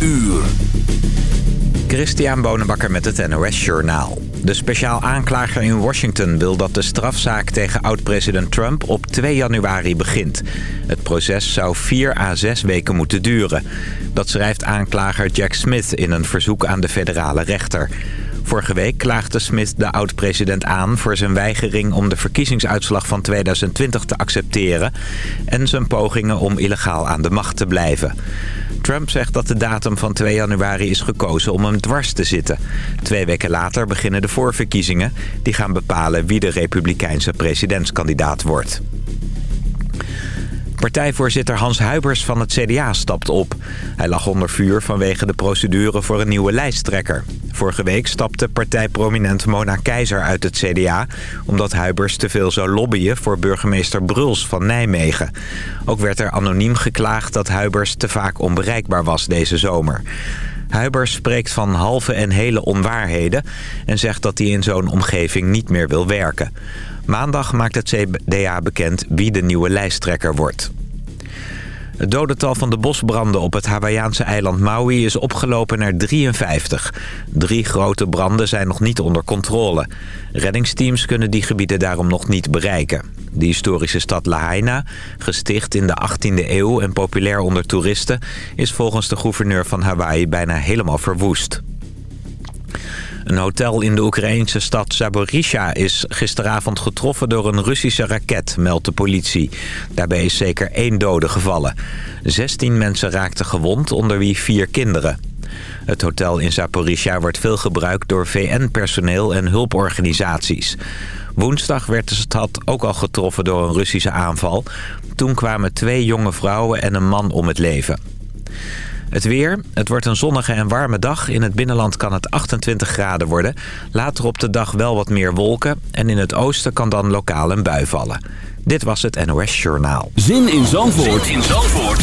uur. Christian Bonenbakker met het NOS Journaal. De speciaal aanklager in Washington wil dat de strafzaak tegen oud-president Trump op 2 januari begint. Het proces zou 4 à 6 weken moeten duren. Dat schrijft aanklager Jack Smith in een verzoek aan de federale rechter. Vorige week klaagde Smith de oud-president aan voor zijn weigering om de verkiezingsuitslag van 2020 te accepteren... en zijn pogingen om illegaal aan de macht te blijven. Trump zegt dat de datum van 2 januari is gekozen om hem dwars te zitten. Twee weken later beginnen de voorverkiezingen. Die gaan bepalen wie de republikeinse presidentskandidaat wordt. Partijvoorzitter Hans Huibers van het CDA stapt op. Hij lag onder vuur vanwege de procedure voor een nieuwe lijsttrekker. Vorige week stapte partijprominent Mona Keizer uit het CDA... omdat Huibers te veel zou lobbyen voor burgemeester Bruls van Nijmegen. Ook werd er anoniem geklaagd dat Huibers te vaak onbereikbaar was deze zomer. Huibers spreekt van halve en hele onwaarheden... en zegt dat hij in zo'n omgeving niet meer wil werken. Maandag maakt het CDA bekend wie de nieuwe lijsttrekker wordt. Het dodental van de bosbranden op het Hawaïaanse eiland Maui is opgelopen naar 53. Drie grote branden zijn nog niet onder controle. Reddingsteams kunnen die gebieden daarom nog niet bereiken. De historische stad Lahaina, gesticht in de 18e eeuw en populair onder toeristen... is volgens de gouverneur van Hawaii bijna helemaal verwoest. Een hotel in de Oekraïnse stad Zaporizhia is gisteravond getroffen door een Russische raket, meldt de politie. Daarbij is zeker één dode gevallen. 16 mensen raakten gewond, onder wie vier kinderen. Het hotel in Zaporizhia wordt veel gebruikt door VN-personeel en hulporganisaties. Woensdag werd de stad ook al getroffen door een Russische aanval. Toen kwamen twee jonge vrouwen en een man om het leven. Het weer. Het wordt een zonnige en warme dag. In het binnenland kan het 28 graden worden. Later op de dag wel wat meer wolken. En in het oosten kan dan lokaal een bui vallen. Dit was het NOS Journaal. Zin in Zandvoort, zin in Zandvoort.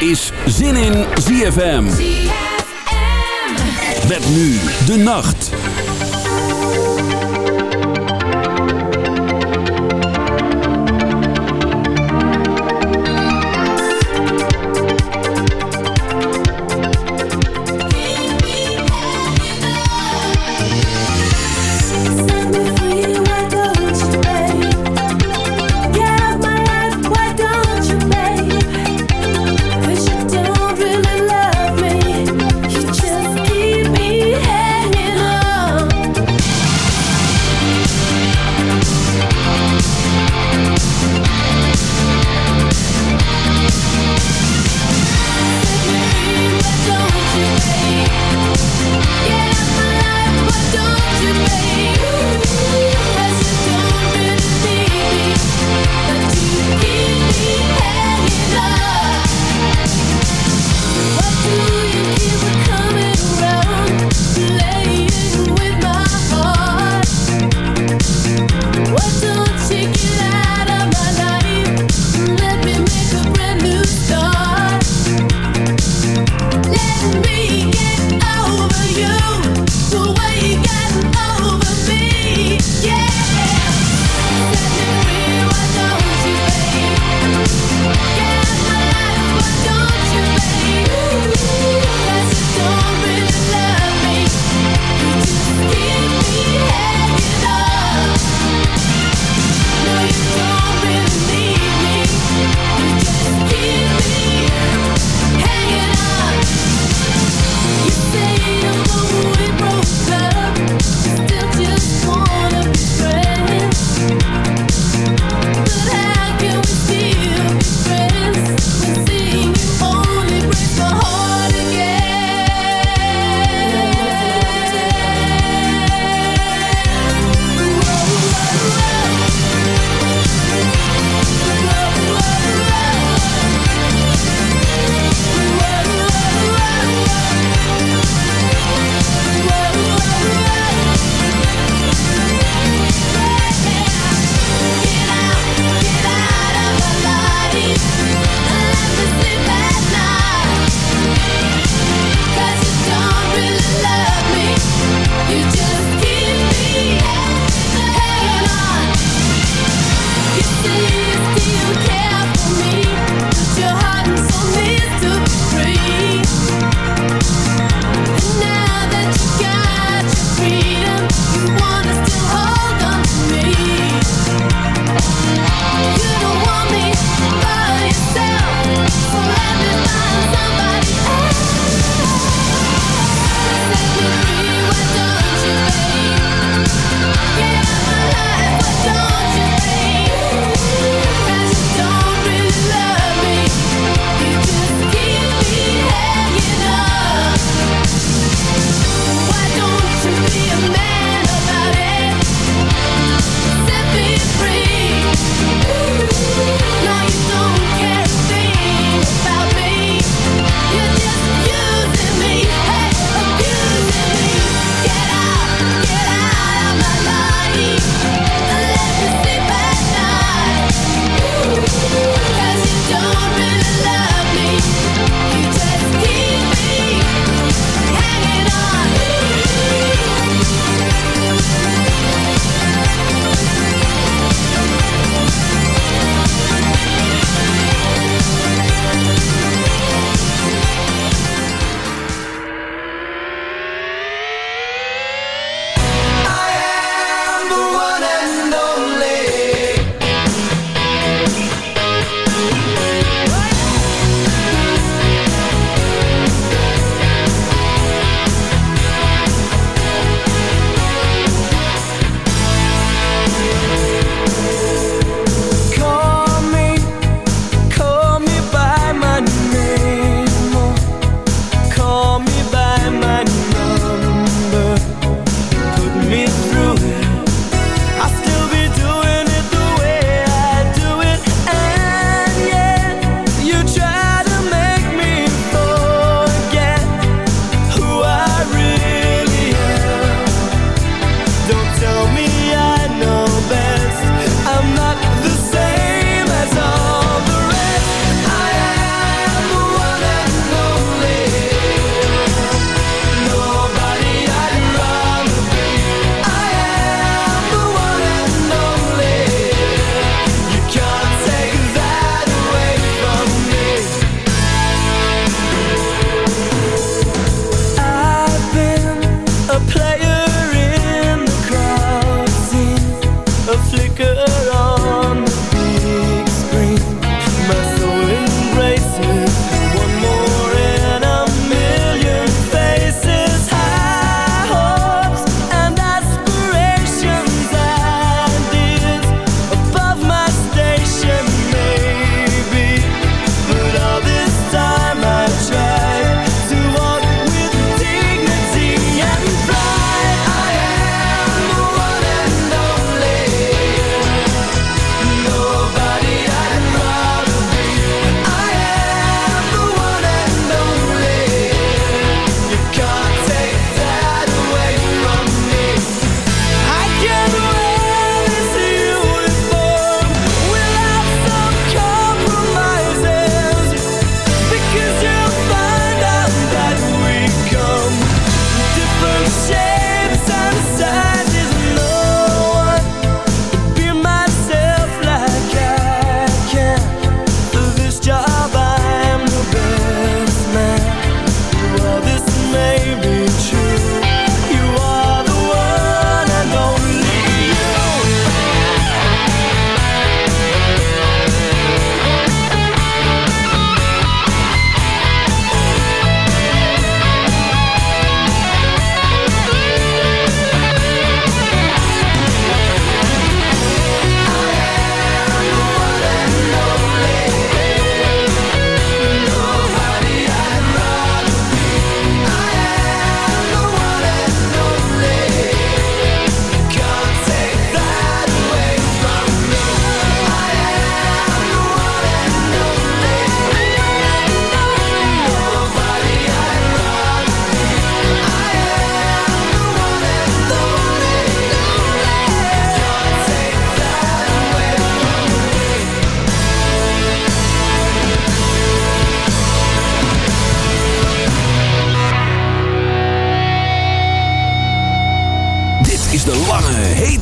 is Zin in ZFM. ZFM. Met nu de nacht.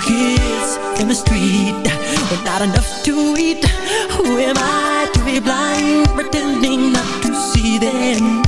Kids in the street but not enough to eat. Who am I to be blind Pretending not to see them?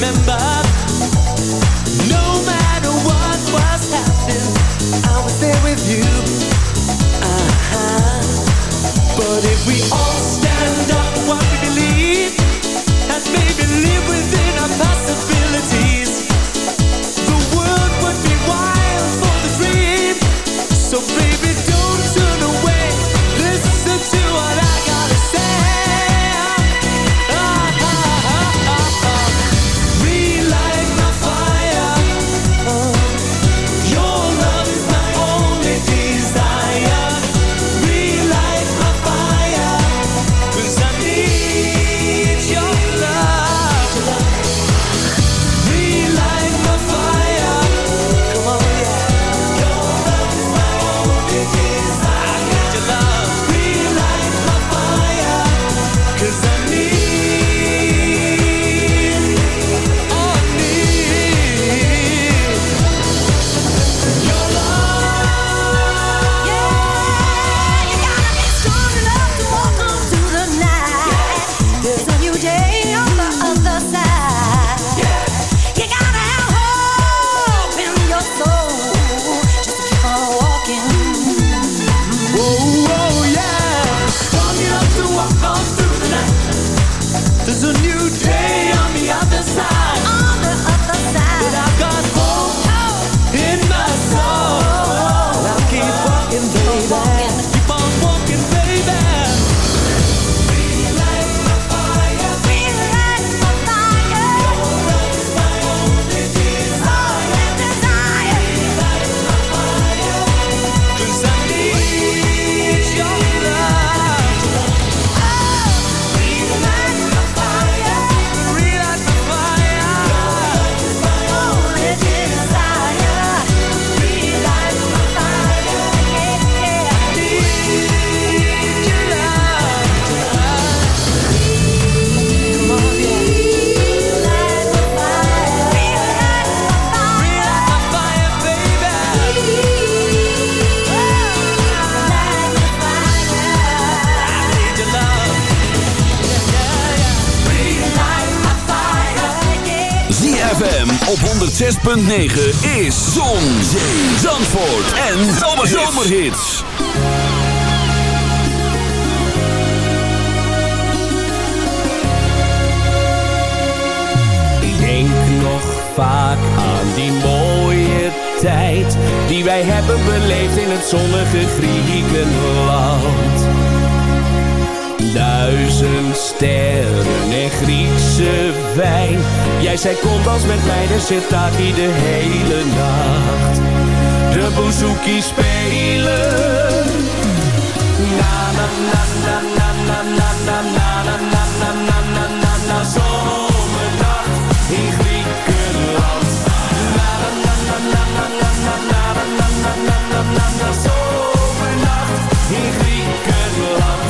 remember. 106.9 is Zon, Zee, Zandvoort en Zomerhits. Ik denk nog vaak aan die mooie tijd die wij hebben beleefd in het zonnige Griekenland. Duizend sterren en Griekse wijn. Jij zei kom als met mij, de zit de hele nacht. De bouzouki spelen. Na na na na na na na na na na na na na na na zomernacht in Griekenland. Na na na na na na na na na na na na na na zomernacht in Griekenland.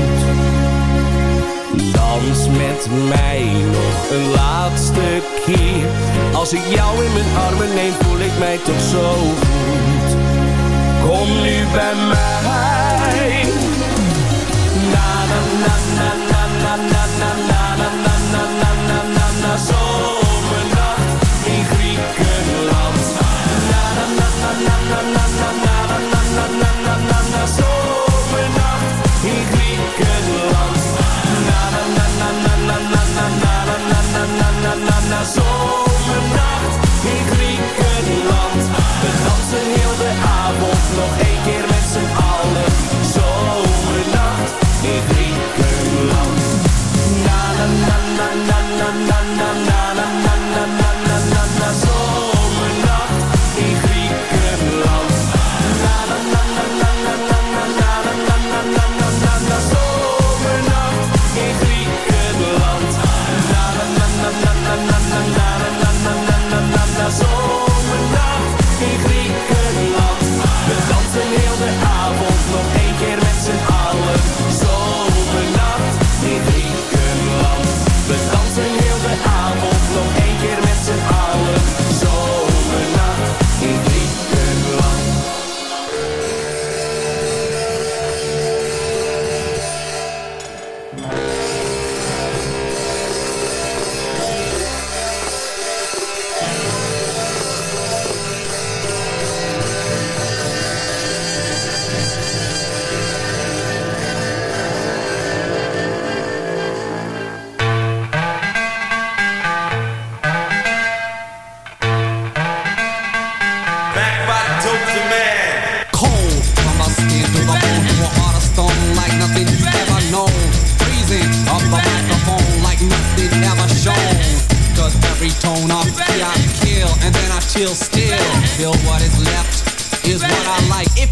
Dans met mij nog een laatste keer. Als ik jou in mijn armen neem, voel ik mij toch zo goed. Kom nu bij mij. Na na na na na na na na na na na na na na na na zomernacht in Griekenland. Na na na na na na na na na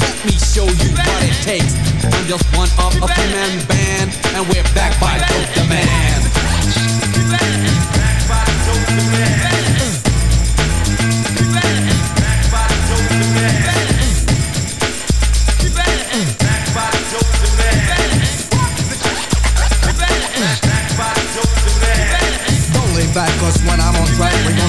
let me show you what it takes. I'm just one of a two-man band, and we're back by Dope Demand.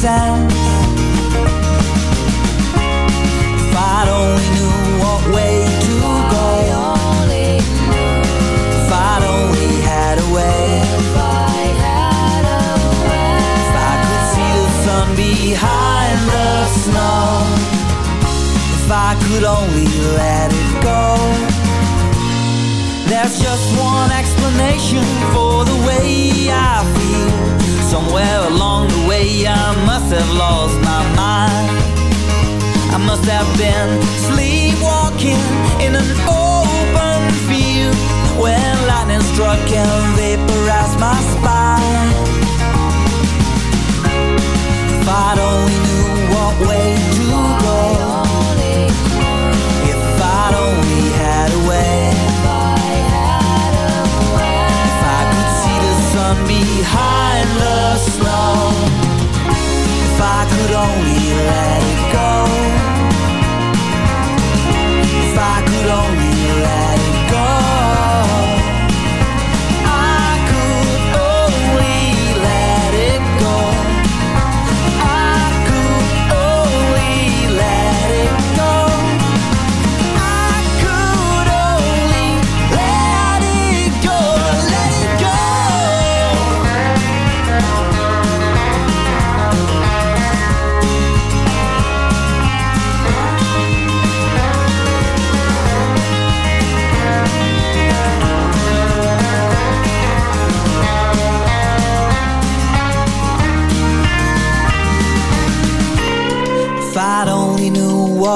If I'd only knew what way to go. If I'd only had a way. If I could see the sun behind the snow. If I could only let it go. There's just one explanation for the way I feel. Somewhere along the I must have lost my mind. I must have been sleepwalking in an open field when lightning struck and vaporized my spine. If I'd only knew what way to go. If I'd only had a way. If I could see the sun behind. 让你。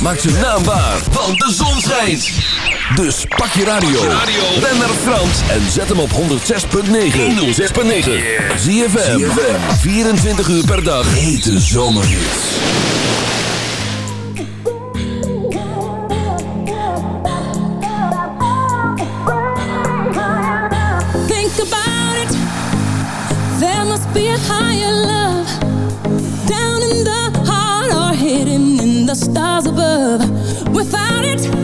Maak ze naambaar, want de zon schijnt. Dus pak je radio. Ben naar Frans en zet hem op 106.9. 106.9. Zie je 24 uur per dag. Hete zomerhits. Think about it. There must be higher love. without it.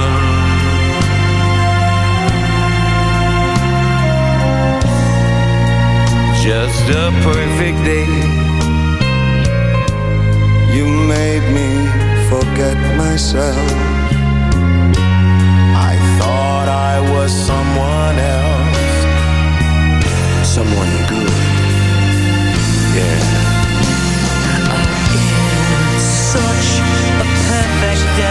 the perfect day. You made me forget myself. I thought I was someone else. Someone good. Yeah. I'm in such a perfect day.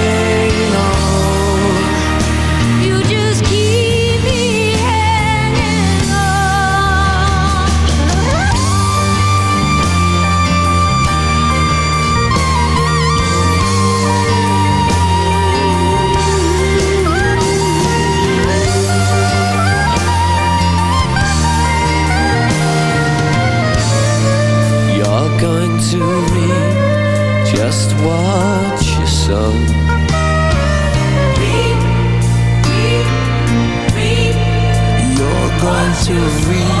you're going to reap.